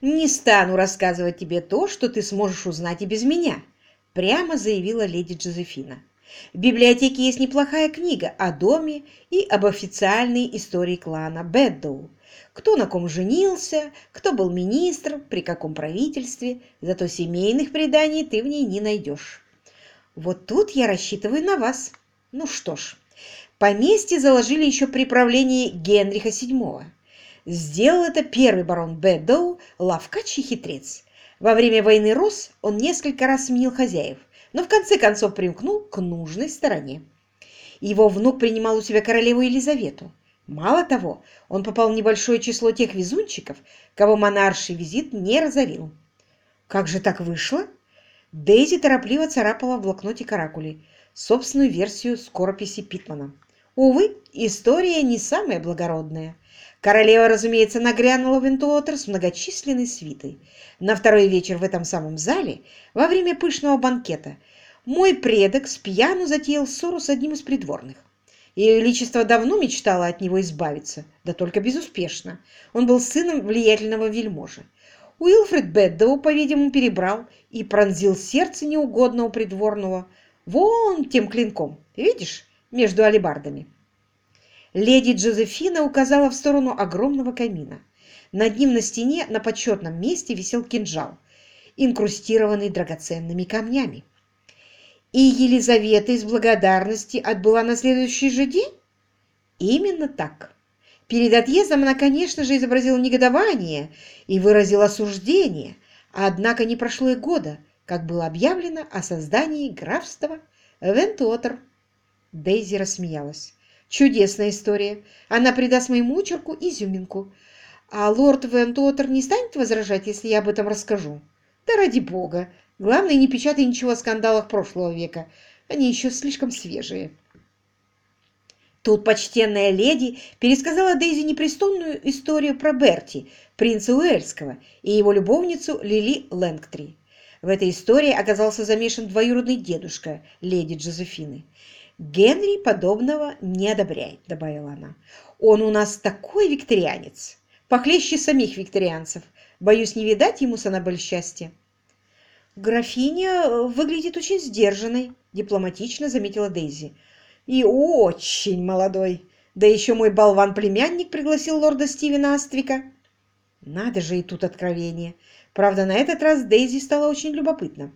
«Не стану рассказывать тебе то, что ты сможешь узнать и без меня», прямо заявила леди Джозефина. В библиотеке есть неплохая книга о доме и об официальной истории клана Бэддоу. Кто на ком женился, кто был министр, при каком правительстве, зато семейных преданий ты в ней не найдешь. Вот тут я рассчитываю на вас. Ну что ж, поместье заложили еще при правлении Генриха VII. Сделал это первый барон Бэддоу, лавкач и хитрец. Во время войны Рос он несколько раз сменил хозяев, но в конце концов примкнул к нужной стороне. Его внук принимал у себя королеву Елизавету. Мало того, он попал в небольшое число тех везунчиков, кого монарший визит не разорил. Как же так вышло? Дейзи торопливо царапала в блокноте каракули собственную версию скорописи Питмана. Увы, история не самая благородная. Королева, разумеется, нагрянула в Вентуотер с многочисленной свитой. На второй вечер в этом самом зале, во время пышного банкета, мой предок с пьяну затеял ссору с одним из придворных. Ее Величество давно мечтало от него избавиться, да только безуспешно. Он был сыном влиятельного вельможи. Уилфред Беддоу, по-видимому, перебрал и пронзил сердце неугодного придворного вон тем клинком, видишь, между алебардами. Леди Джозефина указала в сторону огромного камина. Над ним на стене на почетном месте висел кинжал, инкрустированный драгоценными камнями. И Елизавета из благодарности отбыла на следующий же день? Именно так. Перед отъездом она, конечно же, изобразила негодование и выразила осуждение, однако не прошло и года, как было объявлено о создании графства Вентуотер. Дейзи рассмеялась. Чудесная история. Она придаст моему очерку изюминку. А лорд Вентуотер не станет возражать, если я об этом расскажу? Да ради бога. Главное, не печатай ничего о скандалах прошлого века. Они еще слишком свежие. Тут почтенная леди пересказала Дейзи непристойную историю про Берти, принца Уэльского, и его любовницу Лили Лэнгтри. В этой истории оказался замешан двоюродный дедушка леди Джозефины. «Генри подобного не одобряет», — добавила она. «Он у нас такой викторианец, похлеще самих викторианцев. Боюсь, не видать ему с Аннабель счастья». «Графиня э, выглядит очень сдержанной», — дипломатично заметила Дейзи. «И очень молодой. Да еще мой болван-племянник пригласил лорда Стивена Аствика». Надо же и тут откровение. Правда, на этот раз Дейзи стала очень любопытна.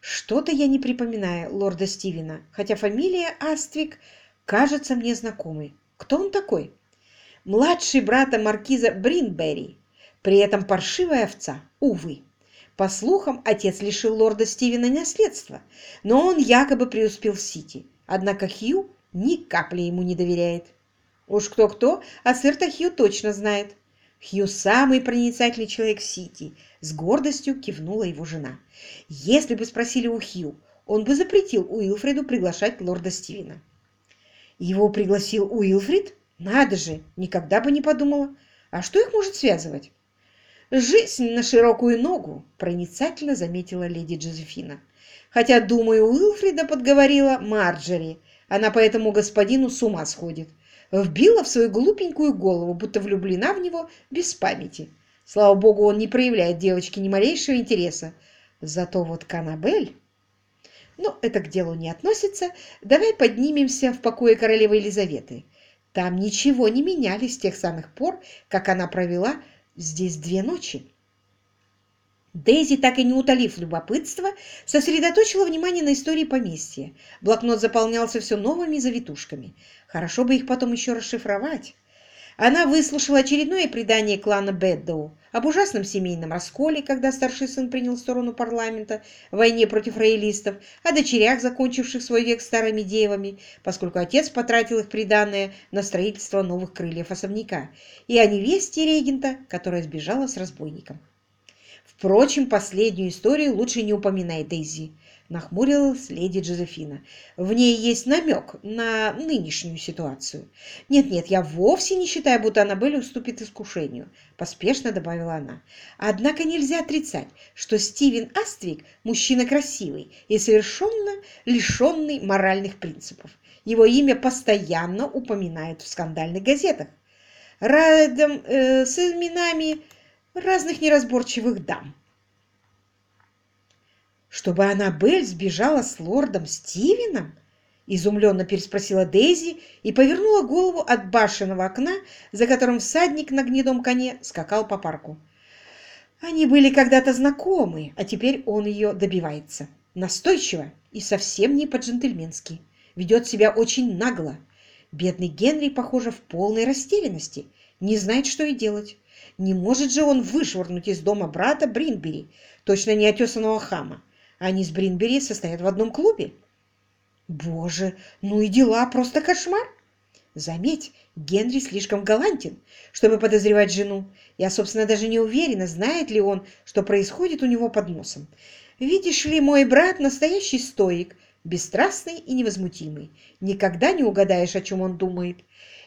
Что-то я не припоминаю лорда Стивена, хотя фамилия Аствик кажется мне знакомой. Кто он такой? Младший брата маркиза Бринберри. При этом паршивая овца, увы. По слухам, отец лишил лорда Стивена наследства, но он якобы преуспел в Сити. Однако Хью ни капли ему не доверяет. Уж кто-кто, а сэр-то Хью точно знает. Хью самый проницательный человек в Сити, с гордостью кивнула его жена. Если бы спросили у Хью, он бы запретил Уилфреду приглашать лорда Стивена. Его пригласил Уилфред? Надо же, никогда бы не подумала. А что их может связывать? «Жизнь на широкую ногу», – проницательно заметила леди Джозефина. «Хотя, думаю, Уилфрида подговорила Марджери. Она по этому господину с ума сходит. Вбила в свою глупенькую голову, будто влюблена в него без памяти. Слава богу, он не проявляет девочке ни малейшего интереса. Зато вот Канабель... Но это к делу не относится. Давай поднимемся в покое королевы Елизаветы. Там ничего не меняли с тех самых пор, как она провела здесь две ночи. Дейзи, так и не утолив любопытство, сосредоточила внимание на истории поместья. Блокнот заполнялся все новыми завитушками. Хорошо бы их потом еще расшифровать. Она выслушала очередное предание клана Бэддоу об ужасном семейном расколе, когда старший сын принял сторону парламента в войне против роялистов, о дочерях, закончивших свой век старыми девами, поскольку отец потратил их приданное на строительство новых крыльев особняка, и о невесте регента, которая сбежала с разбойником. Впрочем, последнюю историю лучше не упоминай, Дейзи нахмурилась леди Джозефина. «В ней есть намек на нынешнюю ситуацию. Нет-нет, я вовсе не считаю, будто Аннабель уступит искушению», – поспешно добавила она. «Однако нельзя отрицать, что Стивен Аствик – мужчина красивый и совершенно лишенный моральных принципов. Его имя постоянно упоминают в скандальных газетах. Рядом э, с именами разных неразборчивых дам. Чтобы Аннабель сбежала с лордом Стивеном? Изумленно переспросила Дейзи и повернула голову от башенного окна, за которым всадник на гнедом коне скакал по парку. Они были когда-то знакомы, а теперь он ее добивается. Настойчиво и совсем не по-джентльменски. Ведет себя очень нагло. Бедный Генри, похоже, в полной растерянности. Не знает, что и делать. Не может же он вышвырнуть из дома брата Бринбери, точно неотесанного хама. Они с Бринбери состоят в одном клубе. Боже, ну и дела, просто кошмар. Заметь, Генри слишком галантен, чтобы подозревать жену. Я, собственно, даже не уверена, знает ли он, что происходит у него под носом. Видишь ли, мой брат настоящий стоик, бесстрастный и невозмутимый. Никогда не угадаешь, о чем он думает.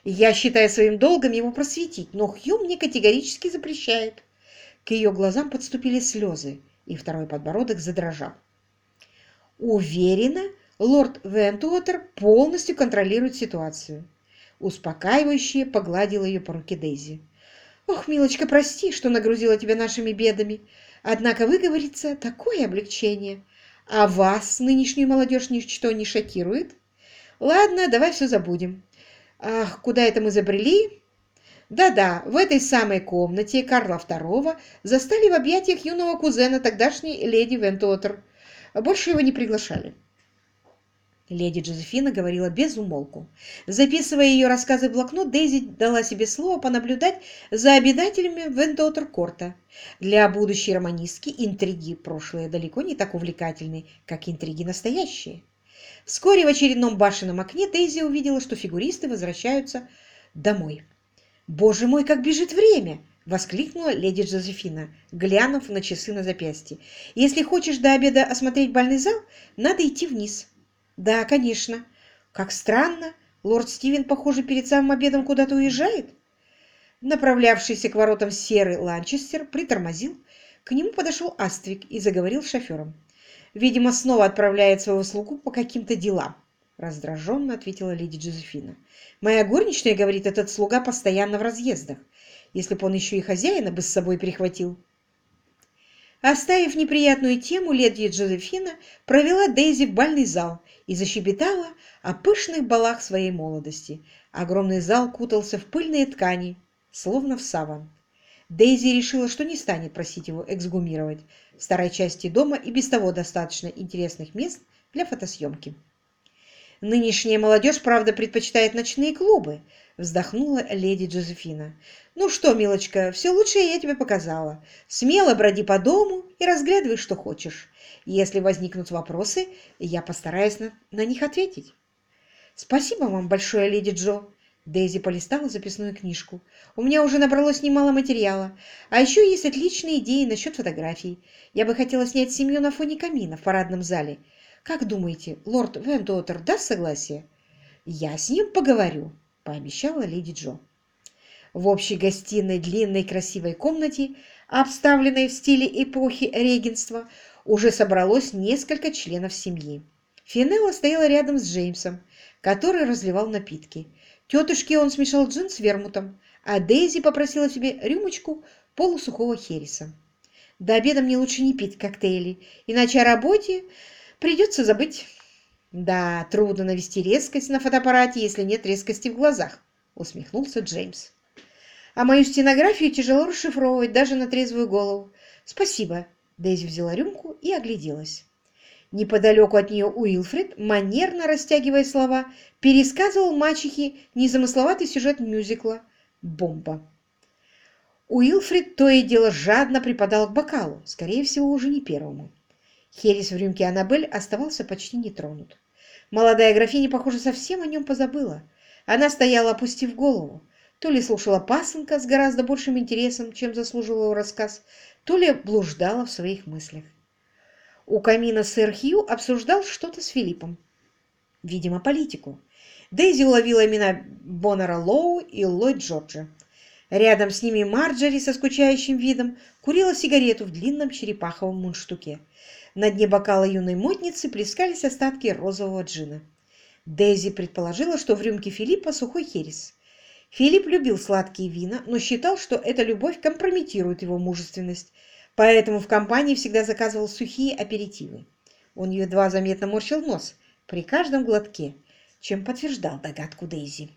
Я считаю своим долгом его просветить, но Хью мне категорически запрещает. К ее глазам подступили слезы, и второй подбородок задрожал. Уверена, лорд Вентуотер полностью контролирует ситуацию. Успокаивающе погладила ее по руке Дейзи. «Ох, милочка, прости, что нагрузила тебя нашими бедами. Однако выговорится такое облегчение. А вас, нынешнюю молодежь, ничто не шокирует? Ладно, давай все забудем. Ах, куда это мы забрели?» Да-да, в этой самой комнате Карла II застали в объятиях юного кузена тогдашней леди Вентуотер. Больше его не приглашали. Леди Джозефина говорила без умолку. Записывая ее рассказы в блокнот, Дейзи дала себе слово понаблюдать за обитателями Вентотер-Корта. Для будущей романистки интриги прошлые далеко не так увлекательны, как интриги настоящие. Вскоре в очередном башенном окне Дейзи увидела, что фигуристы возвращаются домой. «Боже мой, как бежит время!» — воскликнула леди Джозефина, глянув на часы на запястье. «Если хочешь до обеда осмотреть бальный зал, надо идти вниз». Да, конечно. Как странно. Лорд Стивен, похоже, перед самым обедом куда-то уезжает. Направлявшийся к воротам серый Ланчестер притормозил. К нему подошел Аствик и заговорил с шофером. «Видимо, снова отправляет своего слугу по каким-то делам», — раздраженно ответила леди Джозефина. «Моя горничная, говорит, этот слуга постоянно в разъездах. Если бы он еще и хозяина бы с собой перехватил». Оставив неприятную тему, леди Джозефина провела Дейзи в бальный зал и защебетала о пышных балах своей молодости. Огромный зал кутался в пыльные ткани, словно в саван. Дейзи решила, что не станет просить его эксгумировать. В старой части дома и без того достаточно интересных мест для фотосъемки. Нынешняя молодежь, правда, предпочитает ночные клубы, вздохнула леди Джозефина. Ну что, милочка, все лучшее я тебе показала. Смело броди по дому и разглядывай, что хочешь. Если возникнут вопросы, я постараюсь на, на них ответить. Спасибо вам большое, леди Джо. Дейзи полистала записную книжку. «У меня уже набралось немало материала. А еще есть отличные идеи насчет фотографий. Я бы хотела снять семью на фоне камина в парадном зале. Как думаете, лорд Вендуотер даст согласие?» «Я с ним поговорю», — пообещала леди Джо. В общей гостиной длинной красивой комнате, обставленной в стиле эпохи регенства, уже собралось несколько членов семьи. Финелла стояла рядом с Джеймсом, который разливал напитки. Тетушке он смешал джин с вермутом, а Дейзи попросила себе рюмочку полусухого хереса. До обеда мне лучше не пить коктейли, иначе о работе придется забыть. Да, трудно навести резкость на фотоаппарате, если нет резкости в глазах, усмехнулся Джеймс. А мою стенографию тяжело расшифровывать даже на трезвую голову. Спасибо. Дейзи взяла рюмку и огляделась. Неподалеку от нее Уилфрид, манерно растягивая слова, пересказывал мачехе незамысловатый сюжет мюзикла «Бомба». Уилфрид то и дело жадно припадал к бокалу, скорее всего, уже не первому. Херес в рюмке Аннабель оставался почти нетронут. Молодая графиня, похоже, совсем о нем позабыла. Она стояла, опустив голову. То ли слушала пасынка с гораздо большим интересом, чем заслуживал его рассказ, то ли блуждала в своих мыслях. У камина сэр Хью обсуждал что-то с Филиппом. Видимо, политику. Дейзи уловила имена Боннера Лоу и Ллойд Джорджа. Рядом с ними Марджори со скучающим видом курила сигарету в длинном черепаховом мундштуке. На дне бокала юной модницы плескались остатки розового джина. Дейзи предположила, что в рюмке Филиппа сухой херес. Филипп любил сладкие вина, но считал, что эта любовь компрометирует его мужественность, поэтому в компании всегда заказывал сухие аперитивы. Он едва заметно морщил нос при каждом глотке, чем подтверждал догадку Дейзи.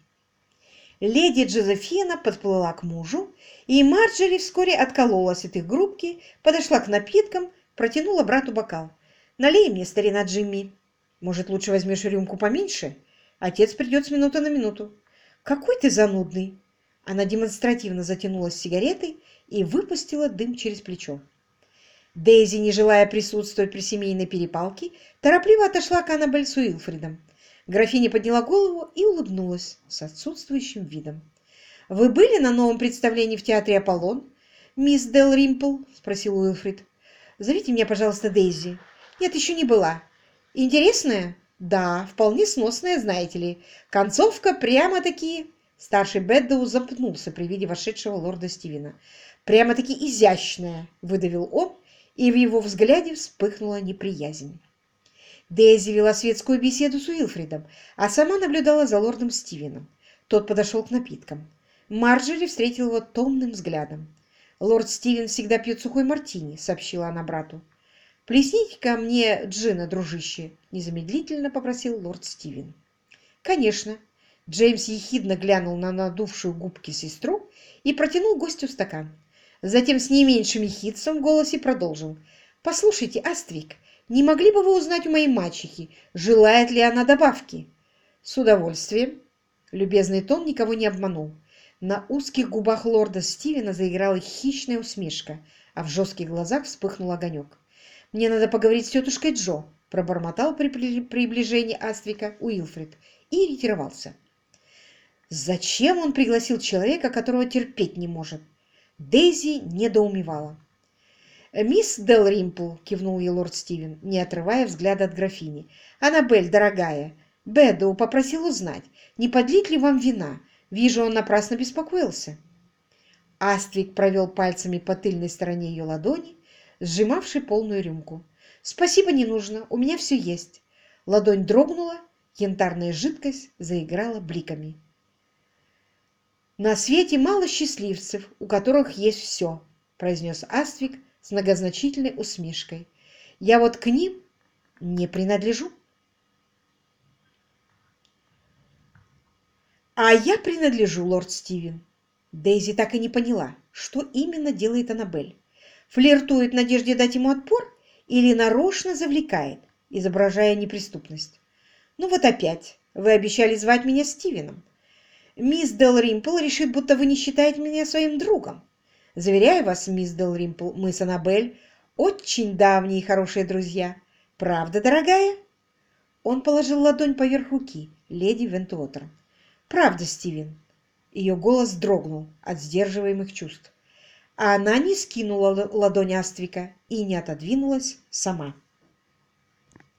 Леди Джозефина подплыла к мужу, и Марджери вскоре откололась от их группки, подошла к напиткам, протянула брату бокал. «Налей мне, старина Джимми. Может, лучше возьмешь рюмку поменьше? Отец придет с минуты на минуту». «Какой ты занудный!» Она демонстративно затянулась сигаретой и выпустила дым через плечо. Дейзи, не желая присутствовать при семейной перепалке, торопливо отошла к Аннабель с Уилфридом. Графиня подняла голову и улыбнулась с отсутствующим видом. «Вы были на новом представлении в театре «Аполлон»?» «Мисс Дел Римпл?» – спросил Уилфрид. «Зовите меня, пожалуйста, Дейзи». «Нет, еще не была». «Интересная?» «Да, вполне сносная, знаете ли. Концовка прямо-таки...» Старший Бэддоу запнулся при виде вошедшего лорда Стивена. «Прямо-таки изящная!» – выдавил он, и в его взгляде вспыхнула неприязнь. Дейзи вела светскую беседу с Уилфридом, а сама наблюдала за лордом Стивеном. Тот подошел к напиткам. Марджери встретил его томным взглядом. «Лорд Стивен всегда пьет сухой мартини», — сообщила она брату. плесните ко мне джина, дружище», — незамедлительно попросил лорд Стивен. «Конечно». Джеймс ехидно глянул на надувшую губки сестру и протянул гостю стакан. Затем с не меньшим ехидством в голосе продолжил. «Послушайте, Аствик, не могли бы вы узнать у моей мачехи, желает ли она добавки?» «С удовольствием». Любезный тон никого не обманул. На узких губах лорда Стивена заиграла хищная усмешка, а в жестких глазах вспыхнул огонек. «Мне надо поговорить с тетушкой Джо», – пробормотал при приближении Аствика Уилфрид и ретировался. Зачем он пригласил человека, которого терпеть не может? Дейзи недоумевала. «Мисс Делримпл», — кивнул ей лорд Стивен, не отрывая взгляда от графини. «Аннабель, дорогая, Бэдоу попросил узнать, не подлить ли вам вина. Вижу, он напрасно беспокоился». Аствик провел пальцами по тыльной стороне ее ладони, сжимавшей полную рюмку. «Спасибо, не нужно, у меня все есть». Ладонь дрогнула, янтарная жидкость заиграла бликами. «На свете мало счастливцев, у которых есть все», — произнес Аствик, с многозначительной усмешкой. «Я вот к ним не принадлежу». «А я принадлежу, лорд Стивен». Дейзи так и не поняла, что именно делает Аннабель. Флиртует в надежде дать ему отпор или нарочно завлекает, изображая неприступность. «Ну вот опять. Вы обещали звать меня Стивеном. Мисс Дел Римпл решит, будто вы не считаете меня своим другом. Заверяю вас, мисс Делримпл, мы с Аннабель очень давние и хорошие друзья. Правда, дорогая?» Он положил ладонь поверх руки леди Вентуотер. «Правда, Стивен?» Ее голос дрогнул от сдерживаемых чувств. А она не скинула ладонь Аствика и не отодвинулась сама.